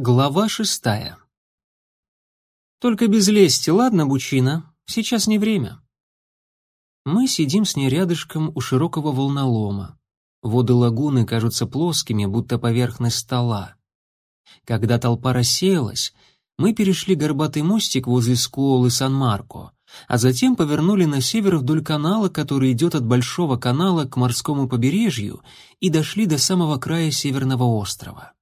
Глава шестая. Только без лести, ладно, Бучина? Сейчас не время. Мы сидим с ней рядышком у широкого волнолома. Воды лагуны кажутся плоскими, будто поверхность стола. Когда толпа рассеялась, мы перешли горбатый мостик возле Скуолы Сан-Марко, а затем повернули на север вдоль канала, который идет от Большого канала к морскому побережью, и дошли до самого края Северного острова.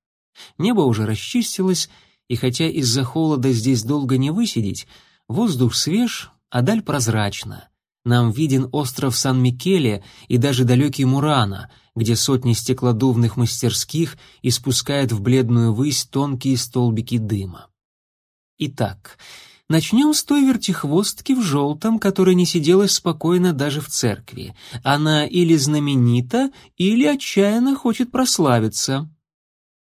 Небо уже расчистилось, и хотя из-за холода здесь долго не высидеть, воздух свеж, а даль прозрачна. Нам виден остров Сан-Микеле и даже далекий Мурана, где сотни стеклодувных мастерских испускают в бледную высь тонкие столбики дыма. Итак, начнем с той вертихвостки в желтом, которая не сиделась спокойно даже в церкви. Она или знаменита, или отчаянно хочет прославиться.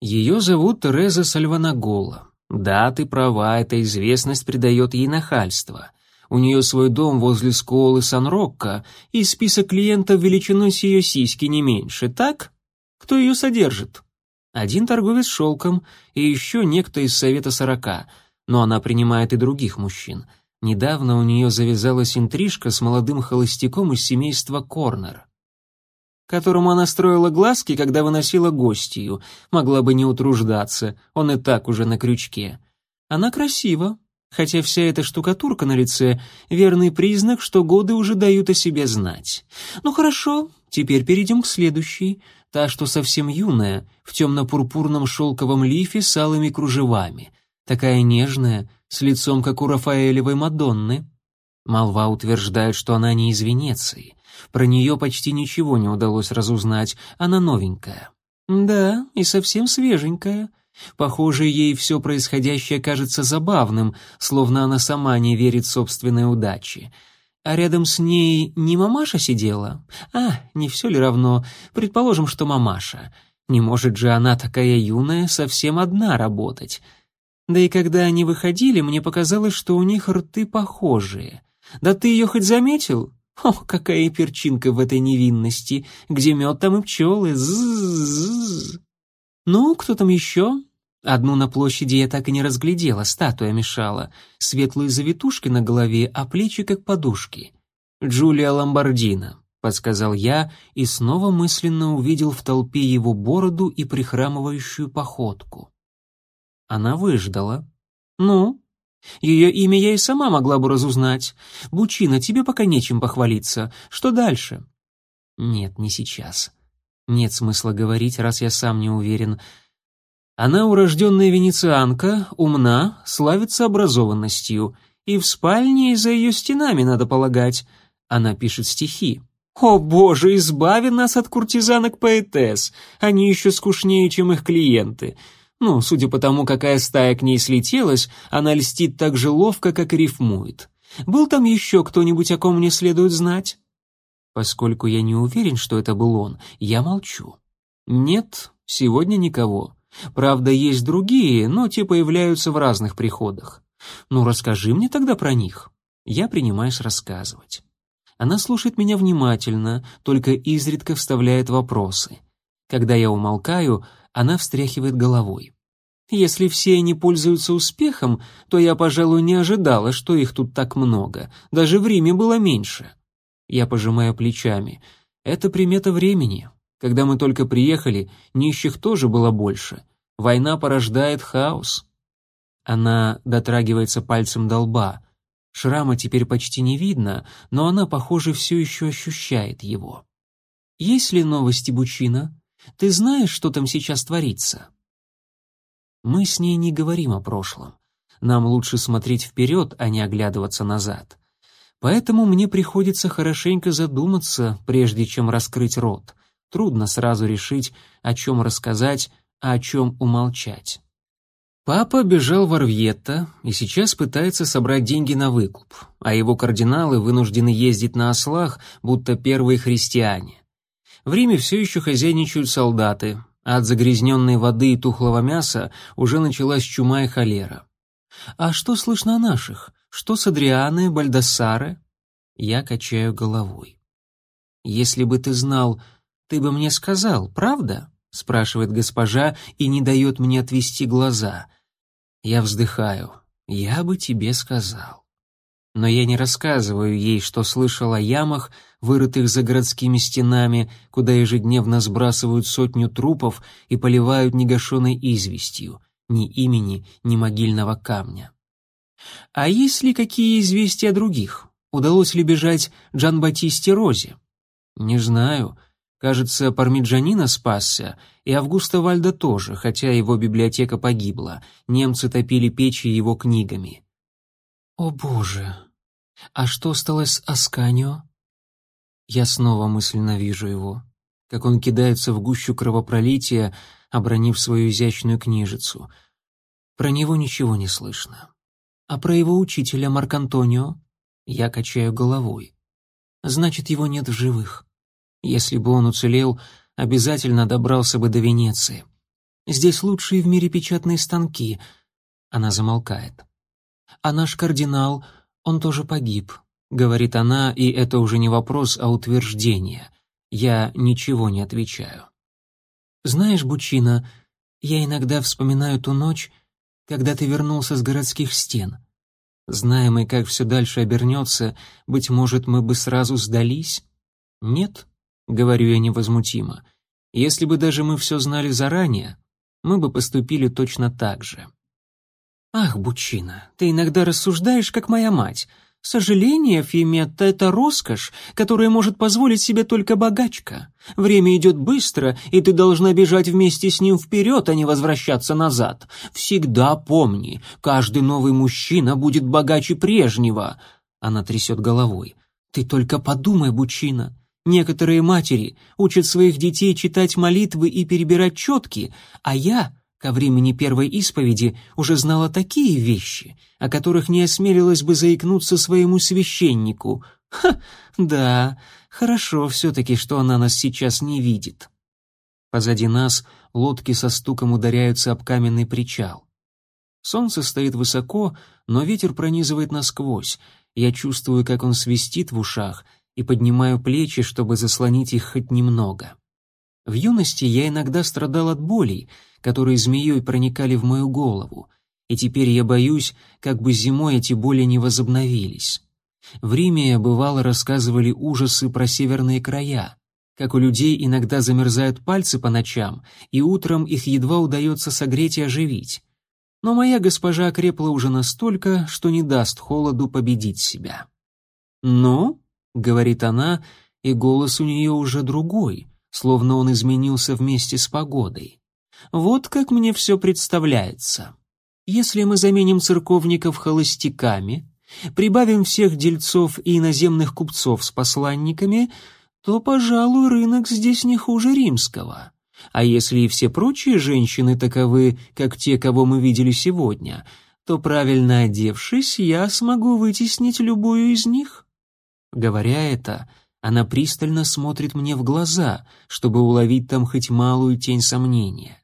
Ее зовут Тереза Сальванагола. Да, ты права, эта известность придает ей нахальство. У нее свой дом возле школы Сан-Рокко, и список клиентов величиной с ее сиськи не меньше, так? Кто ее содержит? Один торговец шелком и еще некто из Совета Сорока, но она принимает и других мужчин. Недавно у нее завязалась интрижка с молодым холостяком из семейства Корнер которому она строила глазки, когда выносила гостью, могла бы не утруждаться, он и так уже на крючке. Она красива, хотя вся эта штукатурка на лице — верный признак, что годы уже дают о себе знать. Ну хорошо, теперь перейдем к следующей, та, что совсем юная, в темно-пурпурном шелковом лифе с алыми кружевами, такая нежная, с лицом, как у Рафаэлевой Мадонны. Молва утверждает, что она не из Венеции — про нее почти ничего не удалось разузнать, она новенькая. Да, и совсем свеженькая. Похоже, ей все происходящее кажется забавным, словно она сама не верит собственной удаче. А рядом с ней не мамаша сидела? А, не все ли равно? Предположим, что мамаша. Не может же она такая юная совсем одна работать. Да и когда они выходили, мне показалось, что у них рты похожие. Да ты ее хоть заметил? Ох, какая перчинка в этой невинности! Где мед, там и пчелы! З Ну, кто там еще? Одну на площади я так и не разглядела, статуя мешала. Светлые завитушки на голове, а плечи как подушки. «Джулия Ламбардина», — подсказал я и снова мысленно увидел в толпе его бороду и прихрамывающую походку. Она выждала. «Ну?» Ее имя я и сама могла бы разузнать. Бучина, тебе пока нечем похвалиться. Что дальше? Нет, не сейчас. Нет смысла говорить, раз я сам не уверен. Она урожденная венецианка, умна, славится образованностью. И в спальне, и за ее стенами, надо полагать. Она пишет стихи. О боже, избави нас от куртизанок-поэтесс. Они еще скучнее, чем их клиенты. Ну, судя по тому, какая стая к ней слетелась, она льстит так же ловко, как и рифмует. Был там еще кто-нибудь, о ком мне следует знать? Поскольку я не уверен, что это был он, я молчу. Нет, сегодня никого. Правда, есть другие, но те появляются в разных приходах. Ну, расскажи мне тогда про них. Я принимаюсь рассказывать. Она слушает меня внимательно, только изредка вставляет вопросы. Когда я умолкаю, она встряхивает головой. Если все они пользуются успехом, то я, пожалуй, не ожидала, что их тут так много. Даже в Риме было меньше. Я пожимаю плечами. Это примета времени. Когда мы только приехали, нищих тоже было больше. Война порождает хаос. Она дотрагивается пальцем до лба. Шрама теперь почти не видно, но она, похоже, все еще ощущает его. «Есть ли новости, Бучина?» Ты знаешь, что там сейчас творится?» Мы с ней не говорим о прошлом. Нам лучше смотреть вперед, а не оглядываться назад. Поэтому мне приходится хорошенько задуматься, прежде чем раскрыть рот. Трудно сразу решить, о чем рассказать, а о чем умолчать. Папа бежал в Орвьетто и сейчас пытается собрать деньги на выкуп, а его кардиналы вынуждены ездить на ослах, будто первые христиане. В Риме все еще хозяйничают солдаты, а от загрязненной воды и тухлого мяса уже началась чума и холера. «А что слышно о наших? Что с Адрианой, Бальдассаре?» Я качаю головой. «Если бы ты знал, ты бы мне сказал, правда?» — спрашивает госпожа и не дает мне отвести глаза. Я вздыхаю. Я бы тебе сказал. Но я не рассказываю ей, что слышал о ямах, вырытых за городскими стенами, куда ежедневно сбрасывают сотню трупов и поливают негашенной известью, ни имени, ни могильного камня. А есть ли какие известия других? Удалось ли бежать Джан-Батисте Розе? Не знаю. Кажется, Пармиджанина спасся, и Августа Вальда тоже, хотя его библиотека погибла. Немцы топили печи его книгами. О боже! А что стало с Асканио? Я снова мысленно вижу его, как он кидается в гущу кровопролития, обронив свою изящную книжицу. Про него ничего не слышно. А про его учителя Маркантонио я качаю головой. Значит, его нет в живых. Если бы он уцелел, обязательно добрался бы до Венеции. Здесь лучшие в мире печатные станки. Она замолкает. А наш кардинал, он тоже погиб, говорит она, и это уже не вопрос, а утверждение. Я ничего не отвечаю. Знаешь, Бучина, я иногда вспоминаю ту ночь, когда ты вернулся с городских стен. Зная мы, как все дальше обернется, быть может, мы бы сразу сдались? Нет, — говорю я невозмутимо. «Если бы даже мы все знали заранее, мы бы поступили точно так же». «Ах, Бучина, ты иногда рассуждаешь, как моя мать. Сожаление, Фиметта, это роскошь, которая может позволить себе только богачка. Время идет быстро, и ты должна бежать вместе с ним вперед, а не возвращаться назад. Всегда помни, каждый новый мужчина будет богаче прежнего». Она трясет головой. «Ты только подумай, Бучина, Некоторые матери учат своих детей читать молитвы и перебирать четки, а я, ко времени первой исповеди, уже знала такие вещи, о которых не осмелилась бы заикнуться своему священнику. Ха, да, хорошо все-таки, что она нас сейчас не видит. Позади нас лодки со стуком ударяются об каменный причал. Солнце стоит высоко, но ветер пронизывает насквозь. Я чувствую, как он свистит в ушах — и поднимаю плечи, чтобы заслонить их хоть немного. В юности я иногда страдал от болей, которые змеей проникали в мою голову, и теперь я боюсь, как бы зимой эти боли не возобновились. В Риме, бывало, рассказывали ужасы про северные края, как у людей иногда замерзают пальцы по ночам, и утром их едва удается согреть и оживить. Но моя госпожа окрепла уже настолько, что не даст холоду победить себя. «Ну?» — говорит она, и голос у нее уже другой, словно он изменился вместе с погодой. «Вот как мне все представляется. Если мы заменим церковников холостяками, прибавим всех дельцов и иноземных купцов с посланниками, то, пожалуй, рынок здесь не хуже римского. А если и все прочие женщины таковы, как те, кого мы видели сегодня, то, правильно одевшись, я смогу вытеснить любую из них. Говоря это, она пристально смотрит мне в глаза, чтобы уловить там хоть малую тень сомнения.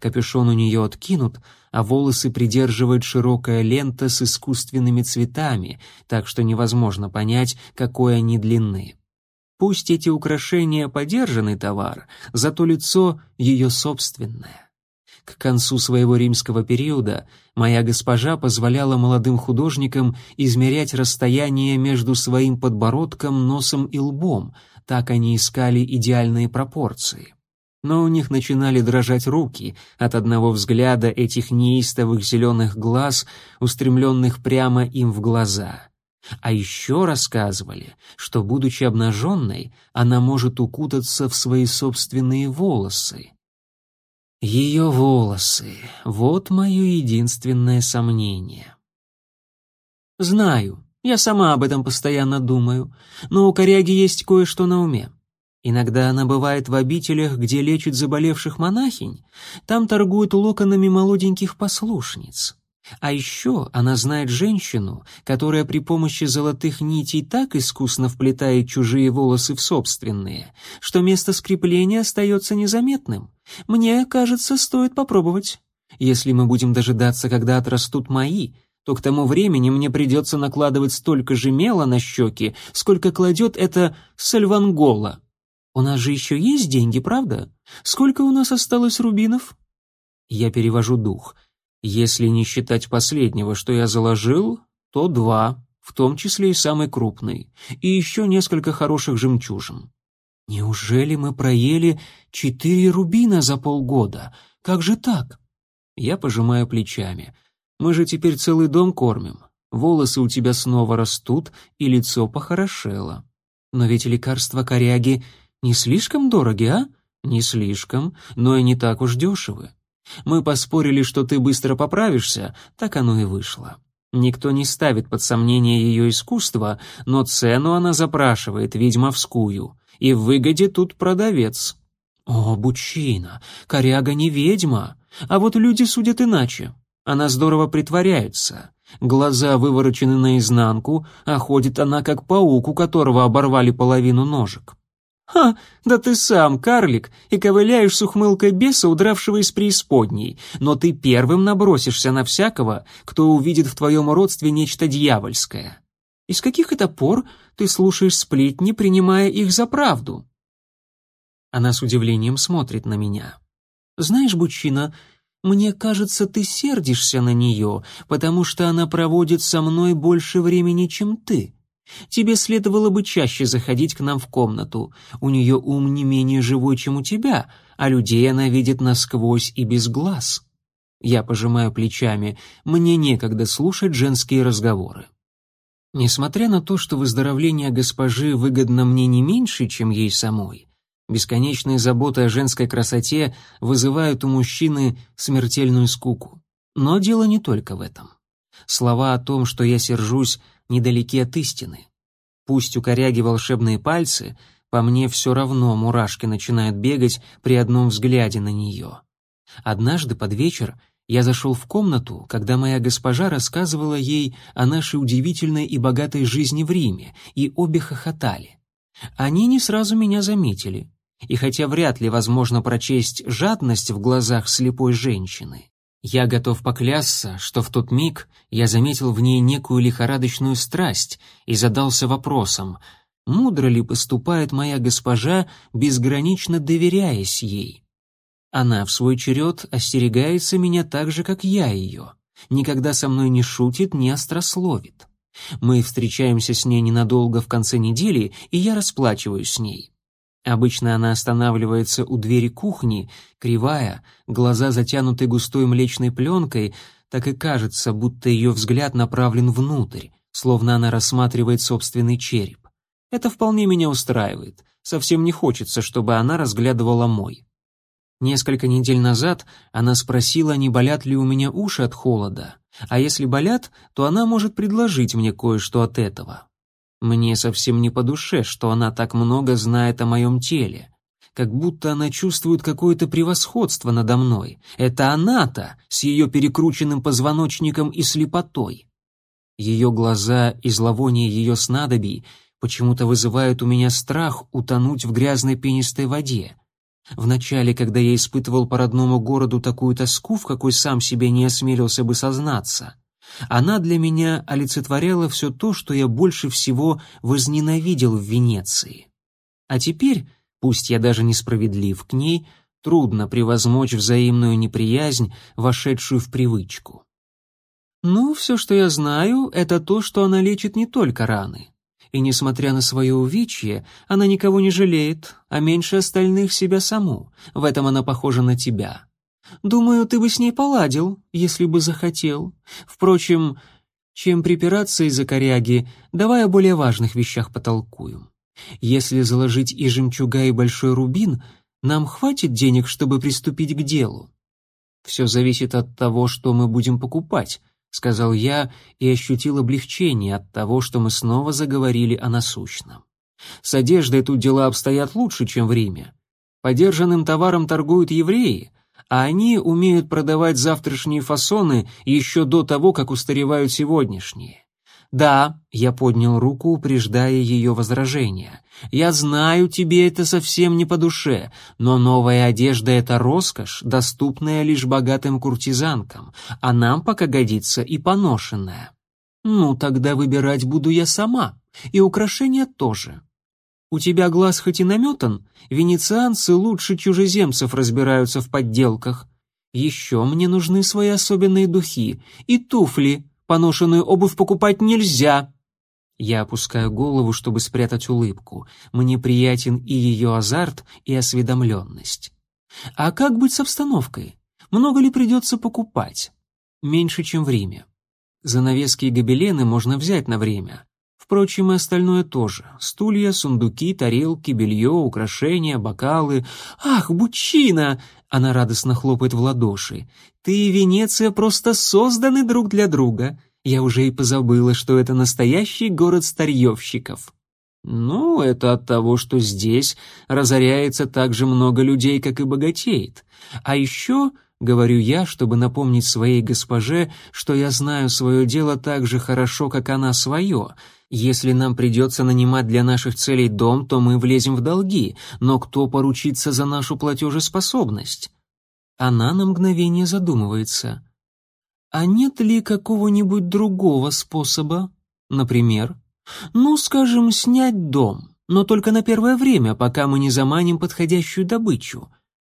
Капюшон у нее откинут, а волосы придерживает широкая лента с искусственными цветами, так что невозможно понять, какой они длины. Пусть эти украшения подержанный товар, зато лицо ее собственное. К концу своего римского периода моя госпожа позволяла молодым художникам измерять расстояние между своим подбородком, носом и лбом, так они искали идеальные пропорции. Но у них начинали дрожать руки от одного взгляда этих неистовых зеленых глаз, устремленных прямо им в глаза. А еще рассказывали, что, будучи обнаженной, она может укутаться в свои собственные волосы. Ее волосы — вот мое единственное сомнение. Знаю, я сама об этом постоянно думаю, но у коряги есть кое-что на уме. Иногда она бывает в обителях, где лечат заболевших монахинь, там торгуют локонами молоденьких послушниц. А еще она знает женщину, которая при помощи золотых нитей так искусно вплетает чужие волосы в собственные, что место скрепления остается незаметным. Мне кажется, стоит попробовать. Если мы будем дожидаться, когда отрастут мои, то к тому времени мне придется накладывать столько же мела на щеки, сколько кладет это сальвангола. У нас же еще есть деньги, правда? Сколько у нас осталось рубинов? Я перевожу дух — Если не считать последнего, что я заложил, то два, в том числе и самый крупный, и еще несколько хороших жемчужин. Неужели мы проели четыре рубина за полгода? Как же так? Я пожимаю плечами. Мы же теперь целый дом кормим. Волосы у тебя снова растут, и лицо похорошело. Но ведь лекарства коряги не слишком дороги, а? Не слишком, но и не так уж дешевы. Мы поспорили, что ты быстро поправишься, так оно и вышло. Никто не ставит под сомнение ее искусство, но цену она запрашивает ведьмовскую, и в выгоде тут продавец. О, Бучина, коряга не ведьма, а вот люди судят иначе. Она здорово притворяется. Глаза выворочены наизнанку, а ходит она как паук, у которого оборвали половину ножек. «Ха, да ты сам, карлик, и ковыляешь с ухмылкой беса, удравшего из преисподней, но ты первым набросишься на всякого, кто увидит в твоем родстве нечто дьявольское. Из каких это пор ты слушаешь сплетни, принимая их за правду?» Она с удивлением смотрит на меня. «Знаешь, Бучина, мне кажется, ты сердишься на нее, потому что она проводит со мной больше времени, чем ты». Тебе следовало бы чаще заходить к нам в комнату. У нее ум не менее живой, чем у тебя, а людей она видит насквозь и без глаз. Я пожимаю плечами, мне некогда слушать женские разговоры. Несмотря на то, что выздоровление госпожи выгодно мне не меньше, чем ей самой, бесконечные заботы о женской красоте вызывают у мужчины смертельную скуку. Но дело не только в этом. Слова о том, что я сержусь, недалеки от истины. Пусть у коряги волшебные пальцы, по мне все равно мурашки начинают бегать при одном взгляде на нее. Однажды под вечер я зашел в комнату, когда моя госпожа рассказывала ей о нашей удивительной и богатой жизни в Риме, и обе хохотали. Они не сразу меня заметили, и хотя вряд ли возможно прочесть жадность в глазах слепой женщины, я готов поклясться, что в тот миг я заметил в ней некую лихорадочную страсть и задался вопросом, мудро ли поступает моя госпожа, безгранично доверяясь ей. Она в свой черед остерегается меня так же, как я ее, никогда со мной не шутит, не острословит. Мы встречаемся с ней ненадолго в конце недели, и я расплачиваюсь с ней. Обычно она останавливается у двери кухни, кривая, глаза затянуты густой млечной пленкой, так и кажется, будто ее взгляд направлен внутрь, словно она рассматривает собственный череп. Это вполне меня устраивает. Совсем не хочется, чтобы она разглядывала мой. Несколько недель назад она спросила, не болят ли у меня уши от холода, а если болят, то она может предложить мне кое-что от этого. Мне совсем не по душе, что она так много знает о моем теле. Как будто она чувствует какое-то превосходство надо мной. Это она-то, с ее перекрученным позвоночником и слепотой. Ее глаза и зловоние ее снадобий почему-то вызывают у меня страх утонуть в грязной пенистой воде. Вначале, когда я испытывал по родному городу такую тоску, в какой сам себе не осмелился бы сознаться — она для меня олицетворяла все то, что я больше всего возненавидел в Венеции. А теперь, пусть я даже несправедлив к ней, трудно превозмочь взаимную неприязнь, вошедшую в привычку. Ну, все, что я знаю, это то, что она лечит не только раны. И несмотря на свое увечье, она никого не жалеет, а меньше остальных себя саму. В этом она похожа на тебя. Думаю, ты бы с ней поладил, если бы захотел. Впрочем, чем припираться из-за коряги, давай о более важных вещах потолкуем. Если заложить и жемчуга, и большой рубин, нам хватит денег, чтобы приступить к делу. Все зависит от того, что мы будем покупать, сказал я и ощутил облегчение от того, что мы снова заговорили о насущном. С одеждой тут дела обстоят лучше, чем в Риме. Подержанным товаром торгуют евреи, а они умеют продавать завтрашние фасоны еще до того, как устаревают сегодняшние. Да, я поднял руку, упреждая ее возражения. Я знаю, тебе это совсем не по душе, но новая одежда — это роскошь, доступная лишь богатым куртизанкам, а нам пока годится и поношенная. Ну, тогда выбирать буду я сама, и украшения тоже. У тебя глаз хоть и наметан, венецианцы лучше чужеземцев разбираются в подделках. Еще мне нужны свои особенные духи и туфли. Поношенную обувь покупать нельзя. Я опускаю голову, чтобы спрятать улыбку. Мне приятен и ее азарт, и осведомленность. А как быть с обстановкой? Много ли придется покупать? Меньше, чем в Риме. Занавески и гобелены можно взять на время. Впрочем, и остальное тоже. Стулья, сундуки, тарелки, белье, украшения, бокалы. «Ах, Бучина!» — она радостно хлопает в ладоши. «Ты и Венеция просто созданы друг для друга. Я уже и позабыла, что это настоящий город старьевщиков». «Ну, это от того, что здесь разоряется так же много людей, как и богатеет. А еще говорю я, чтобы напомнить своей госпоже, что я знаю свое дело так же хорошо, как она свое. Если нам придется нанимать для наших целей дом, то мы влезем в долги, но кто поручится за нашу платежеспособность? Она на мгновение задумывается. А нет ли какого-нибудь другого способа? Например, ну, скажем, снять дом, но только на первое время, пока мы не заманим подходящую добычу.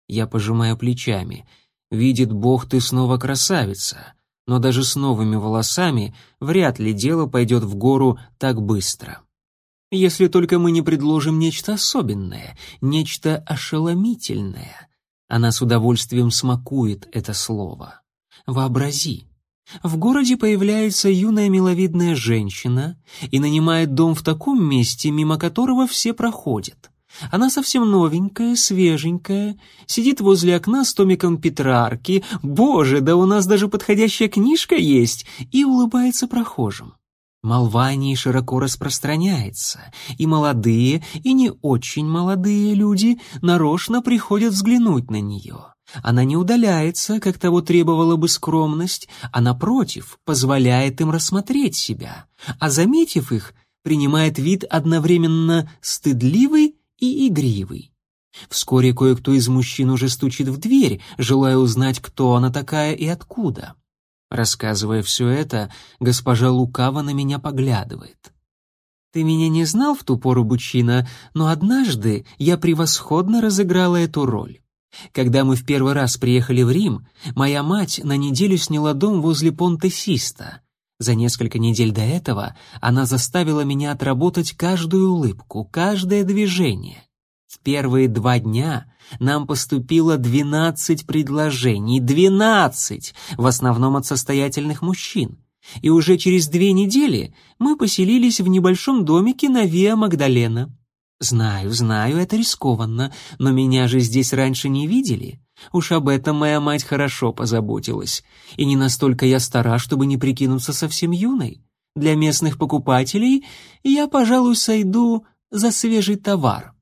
Я пожимаю плечами — Видит Бог, ты снова красавица. Но даже с новыми волосами вряд ли дело пойдет в гору так быстро. Если только мы не предложим нечто особенное, нечто ошеломительное. Она с удовольствием смакует это слово. Вообрази. В городе появляется юная миловидная женщина и нанимает дом в таком месте, мимо которого все проходят. Она совсем новенькая, свеженькая, сидит возле окна с томиком Петрарки, боже, да у нас даже подходящая книжка есть, и улыбается прохожим. Молва широко распространяется, и молодые, и не очень молодые люди нарочно приходят взглянуть на нее. Она не удаляется, как того требовала бы скромность, а напротив, позволяет им рассмотреть себя, а заметив их, принимает вид одновременно стыдливый и игривый. Вскоре кое-кто из мужчин уже стучит в дверь, желая узнать, кто она такая и откуда. Рассказывая все это, госпожа Лукава на меня поглядывает. «Ты меня не знал в ту пору, Бучина, но однажды я превосходно разыграла эту роль. Когда мы в первый раз приехали в Рим, моя мать на неделю сняла дом возле Понте-Систа. За несколько недель до этого она заставила меня отработать каждую улыбку, каждое движение. В первые два дня нам поступило двенадцать предложений, двенадцать, в основном от состоятельных мужчин. И уже через две недели мы поселились в небольшом домике на Виа Магдалена. Знаю, знаю, это рискованно, но меня же здесь раньше не видели. Уж об этом моя мать хорошо позаботилась. И не настолько я стара, чтобы не прикинуться совсем юной. Для местных покупателей я, пожалуй, сойду за свежий товар,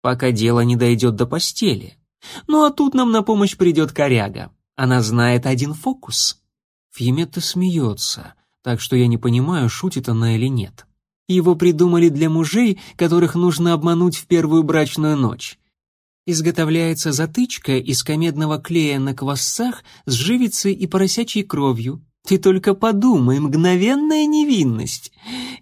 пока дело не дойдет до постели. Ну а тут нам на помощь придет коряга. Она знает один фокус. Фиметта смеется, так что я не понимаю, шутит она или нет. Его придумали для мужей, которых нужно обмануть в первую брачную ночь. Изготовляется затычка из комедного клея на квасцах с живицей и поросячьей кровью. Ты только подумай, мгновенная невинность.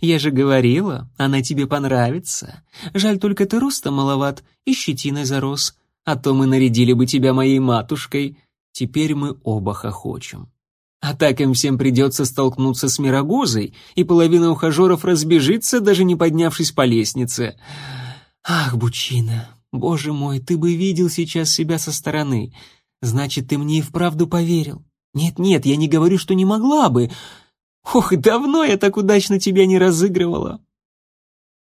Я же говорила, она тебе понравится. Жаль только ты роста маловат и щетиной зарос. А то мы нарядили бы тебя моей матушкой. Теперь мы оба хохочем. А так им всем придется столкнуться с Мирогозой, и половина ухажеров разбежится, даже не поднявшись по лестнице. Ах, Бучина, боже мой, ты бы видел сейчас себя со стороны. Значит, ты мне и вправду поверил. Нет-нет, я не говорю, что не могла бы. Ох, давно я так удачно тебя не разыгрывала.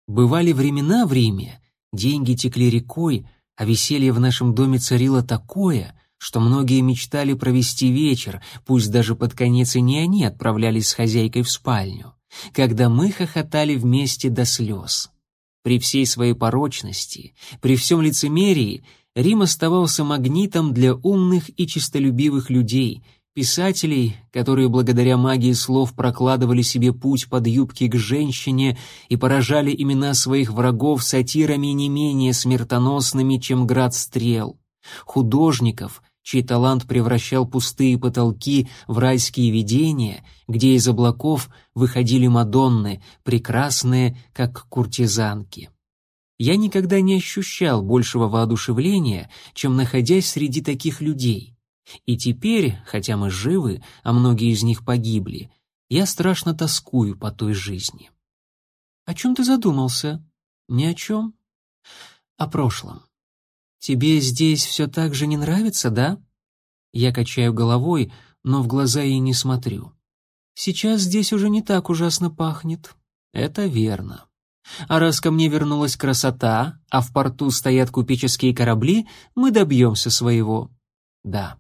Бывали времена в Риме, деньги текли рекой, а веселье в нашем доме царило такое, что многие мечтали провести вечер, пусть даже под конец и не они отправлялись с хозяйкой в спальню, когда мы хохотали вместе до слез. При всей своей порочности, при всем лицемерии, Рим оставался магнитом для умных и честолюбивых людей, писателей, которые благодаря магии слов прокладывали себе путь под юбки к женщине и поражали имена своих врагов сатирами не менее смертоносными, чем град стрел, художников, чей талант превращал пустые потолки в райские видения, где из облаков выходили Мадонны, прекрасные, как куртизанки. Я никогда не ощущал большего воодушевления, чем находясь среди таких людей. И теперь, хотя мы живы, а многие из них погибли, я страшно тоскую по той жизни. О чем ты задумался? Ни о чем. О прошлом. Тебе здесь все так же не нравится, да? Я качаю головой, но в глаза ей не смотрю. Сейчас здесь уже не так ужасно пахнет. Это верно. А раз ко мне вернулась красота, а в порту стоят купеческие корабли, мы добьемся своего. Да.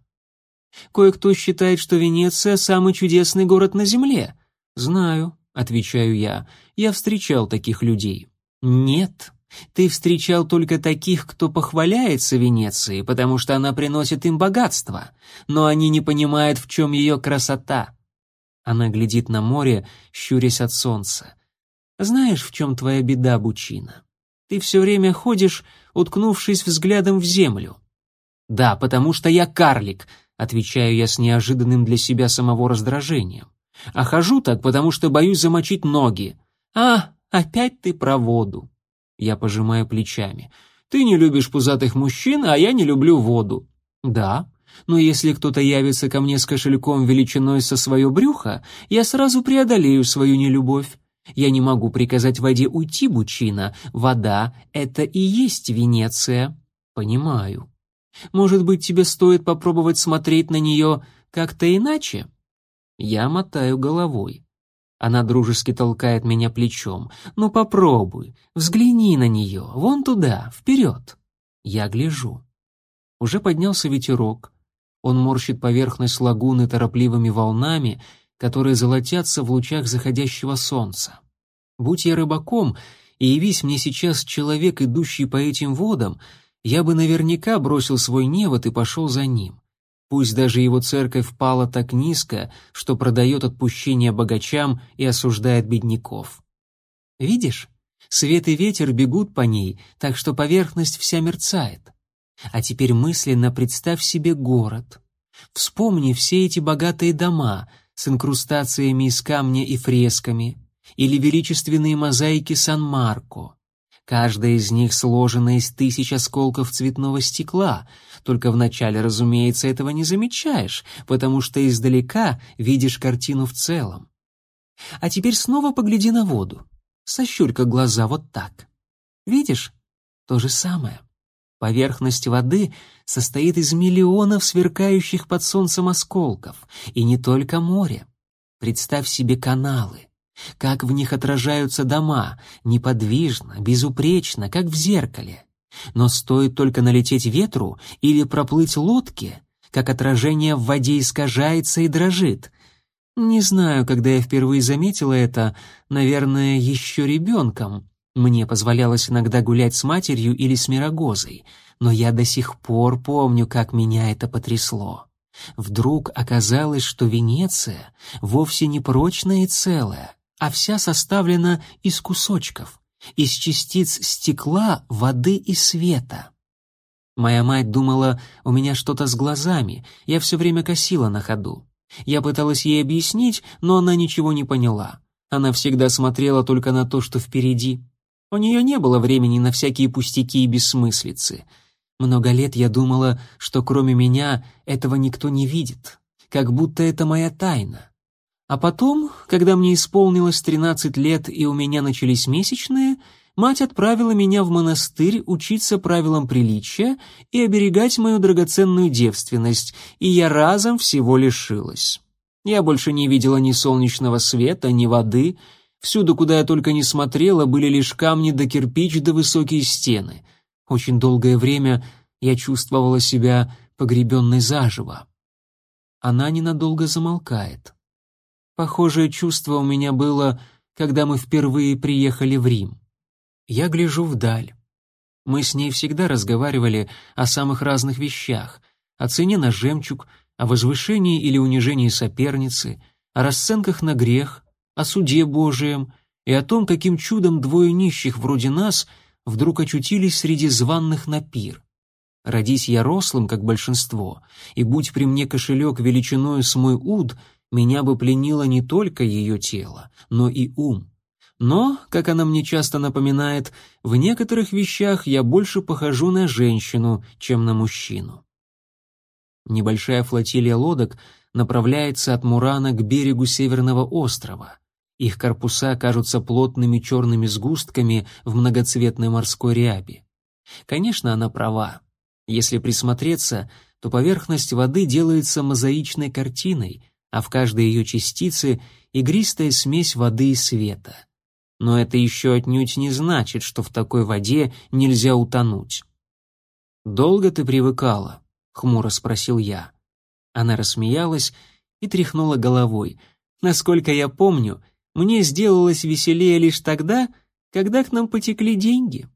Кое-кто считает, что Венеция — самый чудесный город на земле. Знаю, — отвечаю я, — я встречал таких людей. Нет, ты встречал только таких, кто похваляется Венецией, потому что она приносит им богатство, но они не понимают, в чем ее красота. Она глядит на море, щурясь от солнца. Знаешь, в чем твоя беда, Бучина? Ты все время ходишь, уткнувшись взглядом в землю. Да, потому что я карлик, отвечаю я с неожиданным для себя самого раздражением. А хожу так, потому что боюсь замочить ноги. А, опять ты про воду. Я пожимаю плечами. Ты не любишь пузатых мужчин, а я не люблю воду. Да, но если кто-то явится ко мне с кошельком величиной со свое брюхо, я сразу преодолею свою нелюбовь. Я не могу приказать воде уйти, Бучина. Вода — это и есть Венеция. Понимаю. Может быть, тебе стоит попробовать смотреть на нее как-то иначе? Я мотаю головой. Она дружески толкает меня плечом. «Ну попробуй, взгляни на нее, вон туда, вперед!» Я гляжу. Уже поднялся ветерок. Он морщит поверхность лагуны торопливыми волнами, которые золотятся в лучах заходящего солнца. Будь я рыбаком, и явись мне сейчас человек, идущий по этим водам, я бы наверняка бросил свой невод и пошел за ним. Пусть даже его церковь пала так низко, что продает отпущение богачам и осуждает бедняков. Видишь, свет и ветер бегут по ней, так что поверхность вся мерцает. А теперь мысленно представь себе город. Вспомни все эти богатые дома с инкрустациями из камня и фресками, или величественные мозаики Сан-Марко. Каждая из них сложена из тысяч осколков цветного стекла, только вначале, разумеется, этого не замечаешь, потому что издалека видишь картину в целом. А теперь снова погляди на воду. Сощурь-ка глаза вот так. Видишь? То же самое. Поверхность воды состоит из миллионов сверкающих под солнцем осколков, и не только море. Представь себе каналы, как в них отражаются дома, неподвижно, безупречно, как в зеркале. Но стоит только налететь ветру или проплыть лодке, как отражение в воде искажается и дрожит. Не знаю, когда я впервые заметила это, наверное, еще ребенком. Мне позволялось иногда гулять с матерью или с Мирогозой, но я до сих пор помню, как меня это потрясло. Вдруг оказалось, что Венеция вовсе не прочная и целая, а вся составлена из кусочков, из частиц стекла, воды и света. Моя мать думала, у меня что-то с глазами, я все время косила на ходу. Я пыталась ей объяснить, но она ничего не поняла. Она всегда смотрела только на то, что впереди. У нее не было времени на всякие пустяки и бессмыслицы. Много лет я думала, что кроме меня этого никто не видит, как будто это моя тайна. А потом, когда мне исполнилось 13 лет и у меня начались месячные, мать отправила меня в монастырь учиться правилам приличия и оберегать мою драгоценную девственность, и я разом всего лишилась. Я больше не видела ни солнечного света, ни воды. Всюду, куда я только не смотрела, были лишь камни да кирпич да высокие стены. Очень долгое время я чувствовала себя погребенной заживо. Она ненадолго замолкает. Похожее чувство у меня было, когда мы впервые приехали в Рим. Я гляжу вдаль. Мы с ней всегда разговаривали о самых разных вещах, о цене на жемчуг, о возвышении или унижении соперницы, о расценках на грех, о суде Божием и о том, каким чудом двое нищих вроде нас вдруг очутились среди званных на пир. Родись я рослым, как большинство, и будь при мне кошелек величиною с мой уд, меня бы пленило не только ее тело, но и ум. Но, как она мне часто напоминает, в некоторых вещах я больше похожу на женщину, чем на мужчину. Небольшая флотилия лодок направляется от Мурана к берегу Северного острова. Их корпуса кажутся плотными черными сгустками в многоцветной морской ряби. Конечно, она права. Если присмотреться, то поверхность воды делается мозаичной картиной, а в каждой ее частице игристая смесь воды и света. Но это еще отнюдь не значит, что в такой воде нельзя утонуть. «Долго ты привыкала?» — хмуро спросил я. Она рассмеялась и тряхнула головой. «Насколько я помню, мне сделалось веселее лишь тогда, когда к нам потекли деньги».